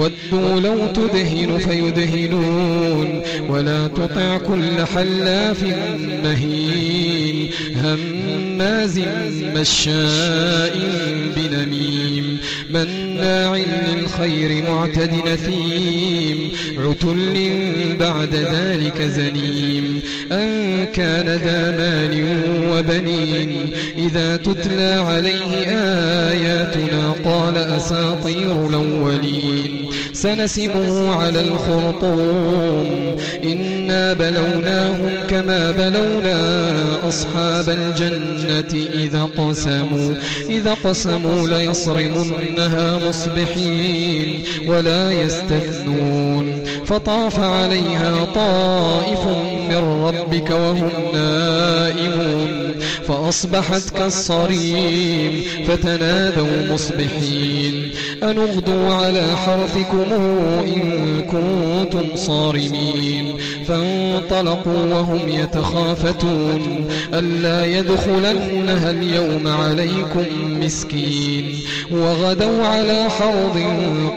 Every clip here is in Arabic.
ودوا لو تدهن فيدهنون ولا تطع كل حلاف مهين هماز مشاء بنميم مناع للخير معتد نثيم عتل بعد ذلك زنيم. أن كان ذا مال وبنين. إذا تتلى عليه آياتنا قال أساطير الأولين. سنسمه على الخرطوم. إنا بلوناهم كما بلونا أصحاب الجنة إذا قسموا إذا قسموا ليصرمنها مصبحين ولا يستثنون. فطاف عليها طائف من ربك وهم نائمون. فأصبحت كالصريم فتنادوا مصبحين. أن اغدوا على حرثكم إن كنتم صارمين. فانطلقوا وهم يتخافتون. ألا يدخلنها اليوم عليكم مسكين. وغدوا على حرض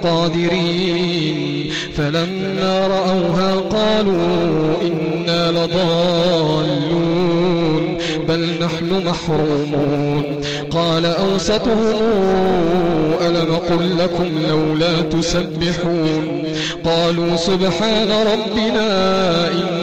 قادرين. فلما رأوها قالوا إنا لضالون. بل نحن محرومون. قال أوسطهم ألم قل لكم لولا تسبحون. قالوا سبحان ربنا إنا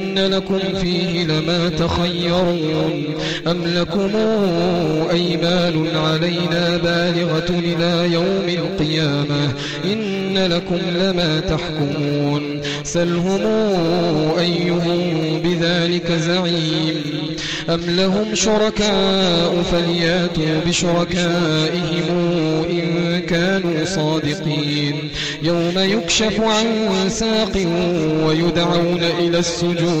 لكم فيه لما تخيرون أم لكم أيمان علينا بالغة إلى يوم القيامة إن لكم لما تحكمون سلهم أيهم بذلك زعيم أم لهم شركاء فلياتوا بشركائهم إن كانوا صادقين يوم يكشف عن ساق ويدعون إلى السجود